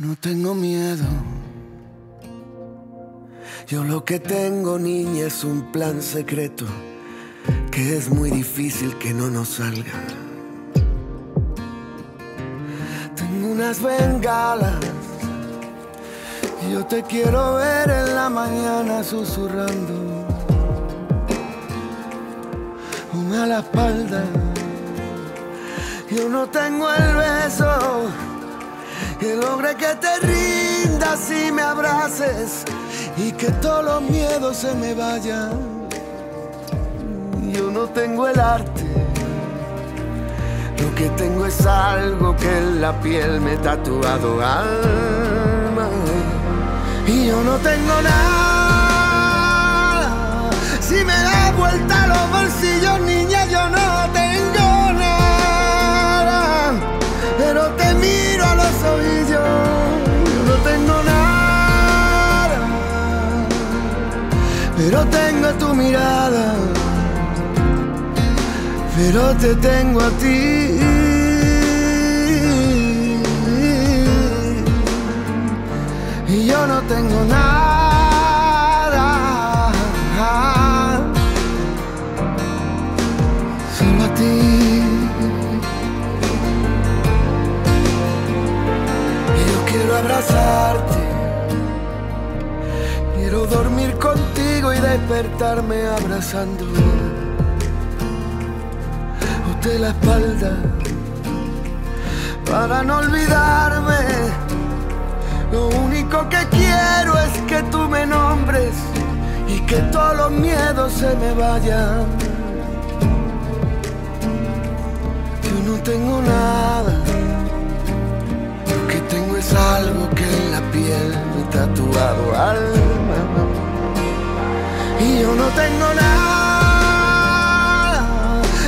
no tengo miedo. Yo lo que tengo, niña, es un plan secreto que es muy difícil que no nos salga. Tengo unas bengalas. Yo te quiero ver en la mañana susurrando. Una a la espalda. Yo no tengo el beso que te rindas y me abraces y que todos los miedos se me vayan. Yo no tengo el arte, lo que tengo es algo que en la piel me he tatuado alma. Y yo no tengo nada, si me da vuelta pero tengo tu mirada, pero te tengo a ti. Y yo no tengo nada, solo a ti. Yo quiero abrazarte, quiero dormir contigo despertarme abrazándome. Usted la espalda para no olvidarme. Lo único que quiero es que tú me nombres y que todos los miedos se me vayan. Yo no tengo nada, lo que tengo es algo que en la piel me tatuado alma. Y yo no tengo nada,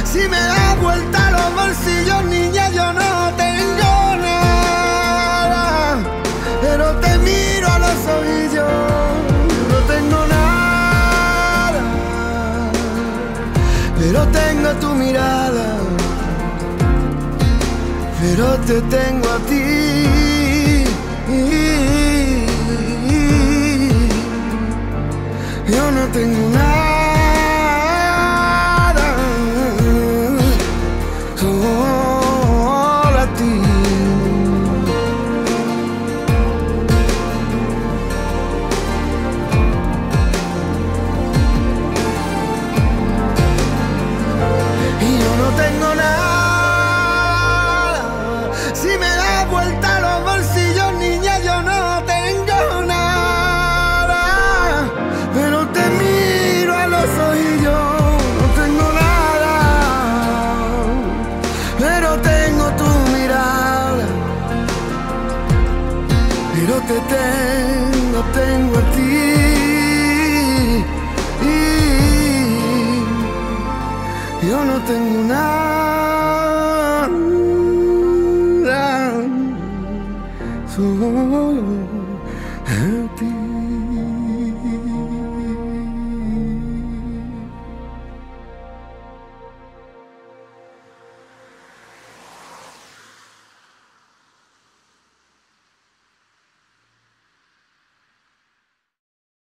si me da vuelta los bolsillos, niña, yo no tengo nada. Pero te miro a los ojillos, yo no tengo nada, pero tengo tu mirada, pero te tengo a ti. Yo no tengo nada, te tengo, tengo a ti. Yo no tengo nada,